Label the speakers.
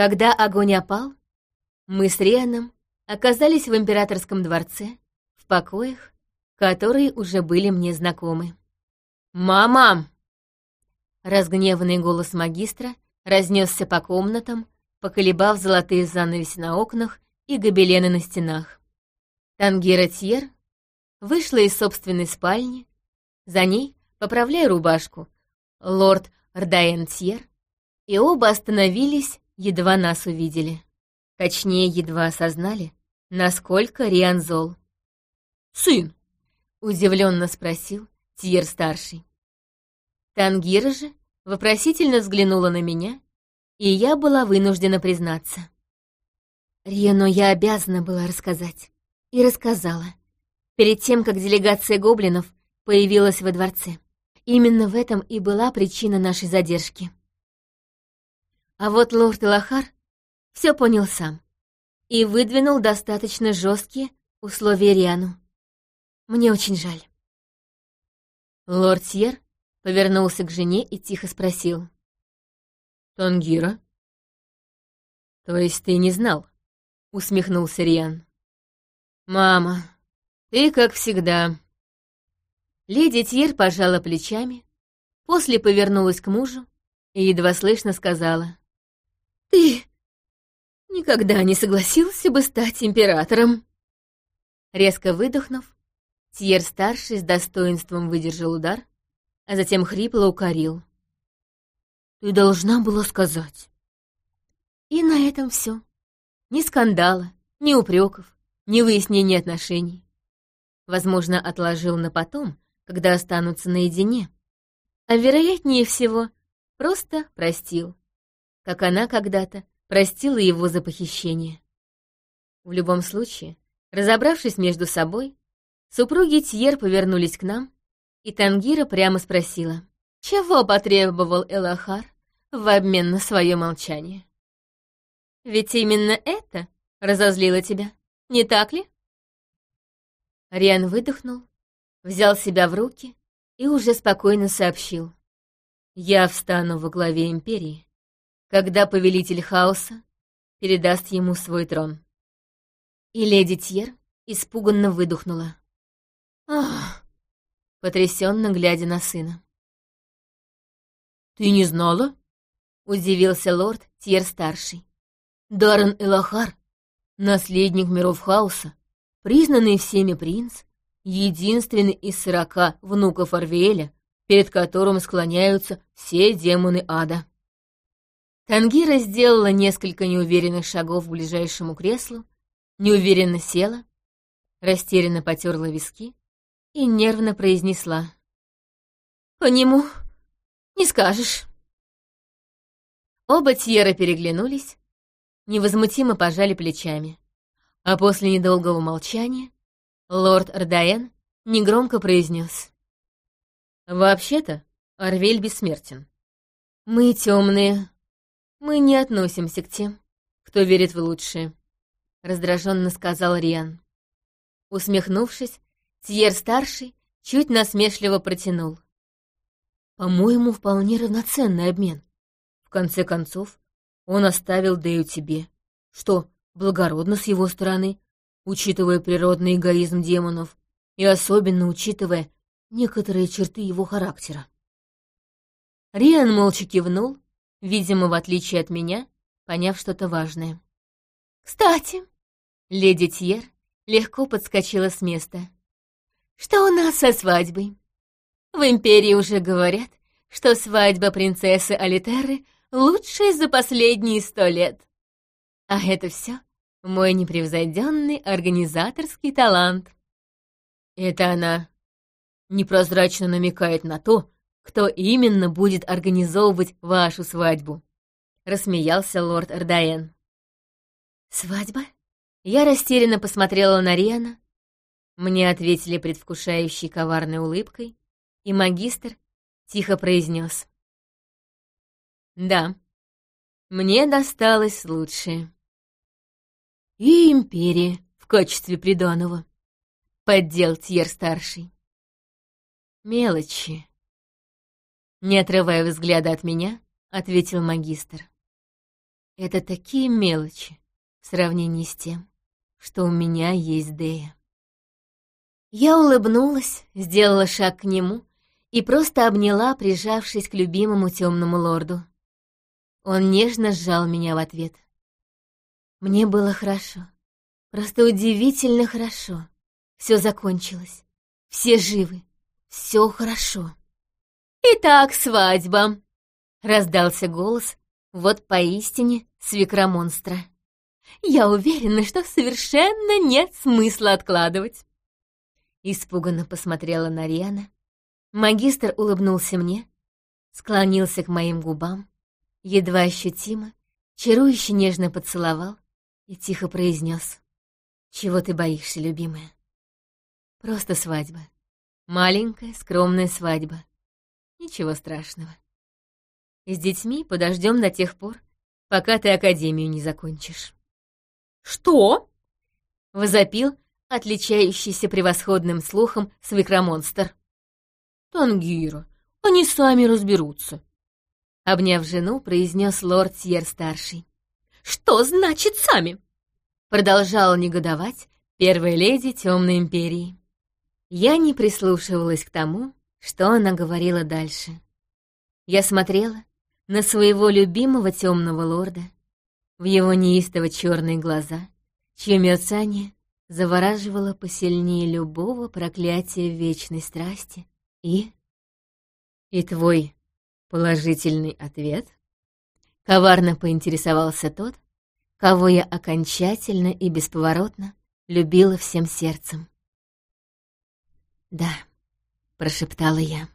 Speaker 1: Когда огонь опал, мы с Рианом оказались в императорском дворце, в покоях, которые уже были мне знакомы. «Мама!» Разгневанный голос магистра разнесся по комнатам, поколебав золотые занавеси на окнах и гобелены на стенах. Тангира Тьер вышла из собственной спальни, за ней, поправляя рубашку, лорд Рдаен Тьер, и оба остановились, едва нас увидели. Точнее, едва осознали, насколько Риан зол.
Speaker 2: «Сын!»
Speaker 1: — удивленно спросил Тьер-старший. Тангира же вопросительно взглянула на меня, и я была вынуждена признаться. Риану я обязана была рассказать. И рассказала. Перед тем, как делегация гоблинов появилась во дворце. Именно в этом и была причина нашей задержки. А вот лорд Элахар все понял сам и выдвинул достаточно жесткие условия Риану. Мне очень жаль. Лорд Сьер повернулся к жене и тихо спросил.
Speaker 2: «Тангира?» «То есть ты не знал?» — усмехнулся Риан. «Мама, ты как всегда».
Speaker 1: Леди Тьер пожала плечами, после повернулась к мужу и едва слышно сказала. «Ты никогда не согласился бы стать императором». Резко выдохнув, Тьер-старший с достоинством выдержал удар, а затем хрипло укорил. «Ты должна была сказать». И на этом все. Ни скандала, ни упреков, ни выяснения отношений. Возможно, отложил на потом, когда останутся наедине. А вероятнее всего, просто простил. Как она когда-то простила его за похищение. В любом случае, разобравшись между собой, супруги Тьер повернулись к нам и Тангира прямо спросила, чего потребовал Элахар в обмен на свое молчание. «Ведь именно это разозлило тебя, не так ли?» Риан выдохнул, взял себя в руки и уже спокойно сообщил. «Я встану во главе Империи, когда повелитель хаоса передаст ему свой трон». И леди Тьер испуганно выдохнула. «Ах!» потрясенно глядя на сына.
Speaker 2: «Ты не знала?»
Speaker 1: — удивился лорд Тьер-старший.
Speaker 2: «Даррен Элахар, наследник миров хаоса, признанный всеми принц, единственный из сорока внуков Арвеэля, перед которым склоняются все демоны ада».
Speaker 1: Тангира сделала несколько неуверенных шагов к ближайшему креслу, неуверенно села, растерянно потерла виски и нервно произнесла. «По нему не скажешь». Оба Тьера переглянулись, невозмутимо пожали плечами. А после недолгого молчания лорд Ардаен негромко произнес. «Вообще-то Арвель бессмертен. Мы темные, мы не относимся к тем, кто верит в лучшее», — раздраженно сказал Риан. Усмехнувшись, Тьер-старший чуть насмешливо протянул. «По-моему, вполне равноценный обмен. В конце концов, он оставил Дэю тебе. Что, благородно с его стороны, учитывая природный эгоизм демонов и особенно учитывая некоторые черты его характера». Риан молча кивнул, видимо, в отличие от меня, поняв что-то важное. «Кстати», — леди Тьер легко подскочила с места, — что у нас со свадьбой? В Империи уже говорят, что свадьба принцессы Алитеры лучшая за последние сто лет. А это все мой непревзойденный организаторский талант. Это она непрозрачно намекает на то, кто именно будет организовывать вашу свадьбу. Рассмеялся лорд Эрдаен. Свадьба? Я растерянно посмотрела на Риана, мне ответили предвкушающей коварной улыбкой, и магистр тихо произнес. «Да, мне досталось лучшее». «И империя в качестве приданого», — поддел Тьер-старший. «Мелочи», — не отрывая взгляда от меня, ответил магистр. Это такие мелочи в сравнении с тем, что у меня есть Дея. Я улыбнулась, сделала шаг к нему и просто обняла, прижавшись к любимому темному лорду. Он нежно сжал меня в ответ. Мне было хорошо. Просто удивительно хорошо. Все закончилось. Все живы. Все хорошо. «Итак, свадьба!» — раздался голос, вот поистине свекромонстра. «Я уверена, что совершенно нет смысла откладывать!» Испуганно посмотрела на Риана. Магистр улыбнулся мне, склонился к моим губам, едва ощутимо, чарующе нежно поцеловал и тихо произнес. «Чего ты боишься, любимая?» «Просто свадьба. Маленькая, скромная свадьба. Ничего страшного. С детьми подождем до тех пор, пока ты академию не закончишь».
Speaker 2: «Что?»
Speaker 1: — возопил отличающийся превосходным слухом свекромонстр.
Speaker 2: «Тангира, они сами разберутся», —
Speaker 1: обняв жену, произнес лорд Сьер-старший.
Speaker 2: «Что значит «сами»?»
Speaker 1: Продолжала негодовать первая леди Темной Империи. Я не прислушивалась к тому, что она говорила дальше. Я смотрела на своего любимого темного лорда, в его неистово черные глаза, чье мерцание завораживало посильнее любого проклятия вечной страсти, и... И твой положительный ответ? Коварно поинтересовался тот, кого я окончательно и бесповоротно любила всем сердцем. «Да», — прошептала я.